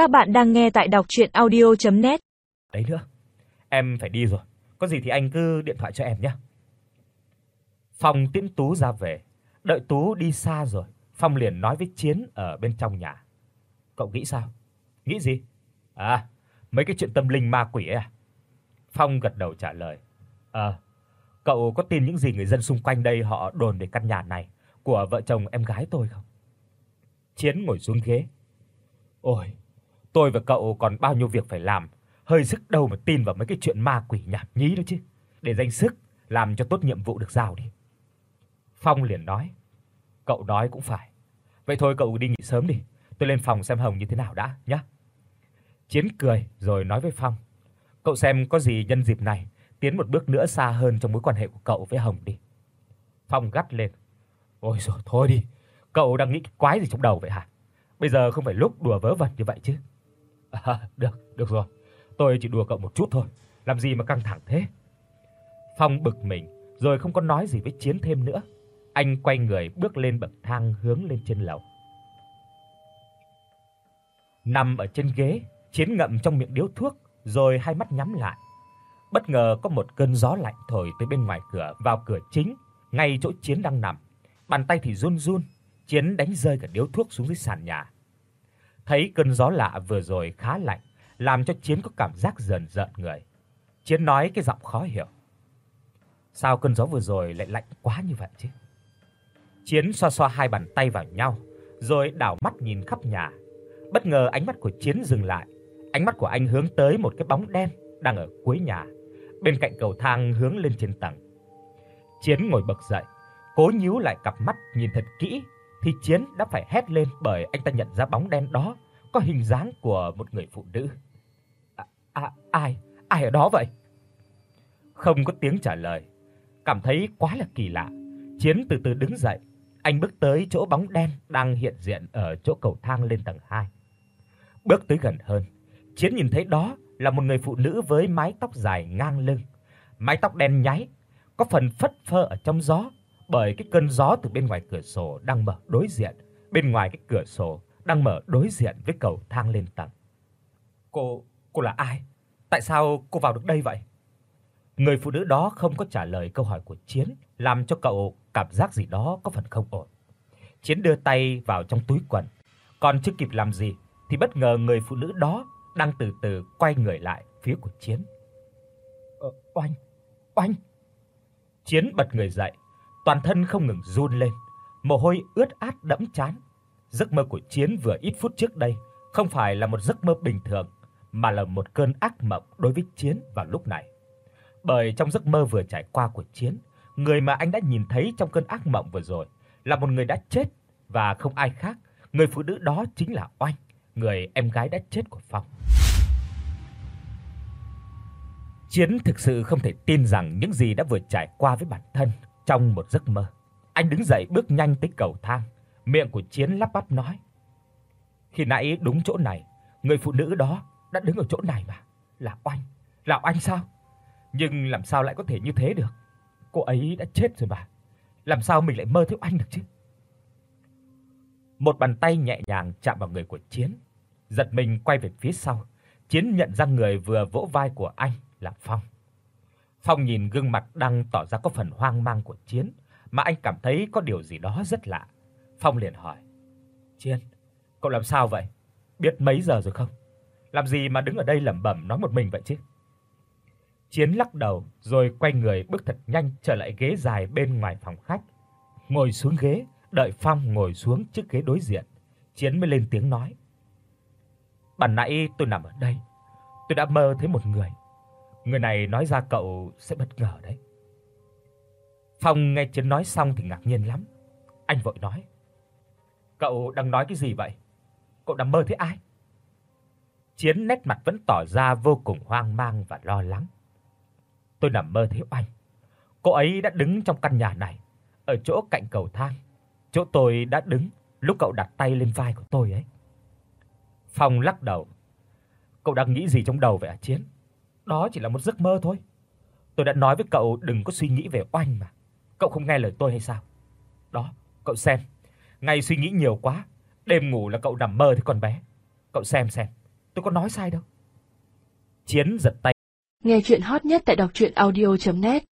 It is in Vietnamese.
Các bạn đang nghe tại đọc audio net Đấy nữa. Em phải đi rồi. Có gì thì anh cứ điện thoại cho em nhé. Phong tiễn Tú ra về. Đợi Tú đi xa rồi, Phong liền nói với Chiến ở bên trong nhà. Cậu nghĩ sao? Nghĩ gì? À, mấy cái chuyện tâm linh ma quỷ ấy à? Phong gật đầu trả lời. Ờ, cậu có tin những gì người dân xung quanh đây họ đồn về căn nhà này của vợ chồng em gái tôi không? Chiến ngồi xuống ghế. Ôi, tôi và cậu còn bao nhiêu việc phải làm, hơi sức đâu mà tin vào mấy cái chuyện ma quỷ nhảm nhí đó chứ. Để dành sức làm cho tốt nhiệm vụ được giao đi. Phong liền nói, cậu nói cũng phải. Vậy thôi cậu đi nghỉ sớm đi, tôi lên phòng xem Hồng như thế nào đã nhé. Chiến cười rồi nói với Phong, cậu xem có gì nhân dịp này tiến một bước nữa xa hơn trong mối quan hệ của cậu với Hồng đi. Phong gắt lên, ôi giời, thôi đi, cậu đang nghĩ quái gì trong đầu vậy hả? Bây giờ không phải lúc đùa vớ vẩn như vậy chứ. À, được, được rồi. Tôi chỉ đùa cậu một chút thôi, làm gì mà căng thẳng thế. Phong bực mình rồi không có nói gì với Chiến thêm nữa. Anh quay người bước lên bậc thang hướng lên trên lầu. Nằm ở trên ghế, Chiến ngậm trong miệng điếu thuốc rồi hai mắt nhắm lại. Bất ngờ có một cơn gió lạnh thổi từ bên ngoài cửa vào cửa chính, ngay chỗ Chiến đang nằm. Bàn tay thì run run, Chiến đánh rơi cả điếu thuốc xuống dưới sàn nhà. Thấy cơn gió lạ vừa rồi khá lạnh, làm cho Chiến có cảm giác rờn rợn người. Chiến nói cái giọng khó hiểu. Sao cơn gió vừa rồi lại lạnh quá như vậy chứ? Chiến xoa xoa hai bàn tay vào nhau, rồi đảo mắt nhìn khắp nhà. Bất ngờ ánh mắt của Chiến dừng lại. Ánh mắt của anh hướng tới một cái bóng đen đang ở cuối nhà, bên cạnh cầu thang hướng lên trên tầng. Chiến ngồi bật dậy, cố nhíu lại cặp mắt nhìn thật kỹ thì Chiến đã phải hét lên bởi anh ta nhận ra bóng đen đó có hình dáng của một người phụ nữ. À, à ai? Ai ở đó vậy? Không có tiếng trả lời. Cảm thấy quá là kỳ lạ, Chiến từ từ đứng dậy, anh bước tới chỗ bóng đen đang hiện diện ở chỗ cầu thang lên tầng 2. Bước tới gần hơn, Chiến nhìn thấy đó là một người phụ nữ với mái tóc dài ngang lưng, mái tóc đen nháy, có phần phất phơ ở trong gió bởi cái cơn gió từ bên ngoài cửa sổ đang mở đối diện, bên ngoài cái cửa sổ đang mở đối diện với cầu thang lên tầng. Cô, cô là ai? Tại sao cô vào được đây vậy? Người phụ nữ đó không có trả lời câu hỏi của Chiến, làm cho cậu cảm giác gì đó có phần không ổn. Chiến đưa tay vào trong túi quần, còn chưa kịp làm gì thì bất ngờ người phụ nữ đó đang từ từ quay người lại phía của Chiến. "Ờ, oanh, oanh." Chiến bật người dậy, toàn thân không ngừng run lên, mồ hôi ướt át đẫm trán. Giấc mơ của Chiến vừa ít phút trước đây không phải là một giấc mơ bình thường, mà là một cơn ác mộng đối với Chiến vào lúc này. Bởi trong giấc mơ vừa trải qua của Chiến, người mà anh đã nhìn thấy trong cơn ác mộng vừa rồi là một người đã chết và không ai khác, người phụ nữ đó chính là Oanh, người em gái đã chết của Phong. Chiến thực sự không thể tin rằng những gì đã vừa trải qua với bản thân trong một giấc mơ. Anh đứng dậy bước nhanh tới cầu thang, miệng của Chiến lắp bắp nói: "Khi nãy đúng chỗ này, người phụ nữ đó đã đứng ở chỗ này mà, là Oanh, là Oanh sao? Nhưng làm sao lại có thể như thế được? Cô ấy đã chết rồi mà, làm sao mình lại mơ thấy Oanh được chứ?" Một bàn tay nhẹ nhàng chạm vào người của Chiến, giật mình quay về phía sau, Chiến nhận ra người vừa vỗ vai của anh là Phong. Phong nhìn gương mặt đang tỏ ra có phần hoang mang của Chiến, mà anh cảm thấy có điều gì đó rất lạ. Phong liền hỏi: "Chiến, cậu làm sao vậy? Biết mấy giờ rồi không? Làm gì mà đứng ở đây lẩm bẩm nói một mình vậy chứ?" Chiến lắc đầu rồi quay người bước thật nhanh trở lại ghế dài bên ngoài phòng khách. Ngồi xuống ghế, đợi Phong ngồi xuống chiếc ghế đối diện, Chiến mới lên tiếng nói: "Bản nãy tôi nằm ở đây, tôi đã mơ thấy một người. Người này nói ra cậu sẽ bất ngờ đấy." Phong nghe Chiến nói xong thì ngạc nhiên lắm. Anh vội nói: "Cậu đang nói cái gì vậy? Cậu đang mơ thấy ai?" Chiến nét mặt vẫn tỏ ra vô cùng hoang mang và lo lắng. Tôi nằm mơ thấy Oanh. Cô ấy đã đứng trong căn nhà này, ở chỗ cạnh cầu thang, chỗ tôi đã đứng lúc cậu đặt tay lên vai của tôi ấy. Phong lắc đầu. Cậu đang nghĩ gì trong đầu vậy hả Chiến? Đó chỉ là một giấc mơ thôi. Tôi đã nói với cậu đừng có suy nghĩ về Oanh mà. Cậu không nghe lời tôi hay sao? Đó, cậu xem, ngày suy nghĩ nhiều quá, đêm ngủ là cậu nằm mơ thì con bé. Cậu xem xem, tôi có nói sai đâu. Chiến giật tay. Nghe truyện hot nhất tại doctruyenaudio.net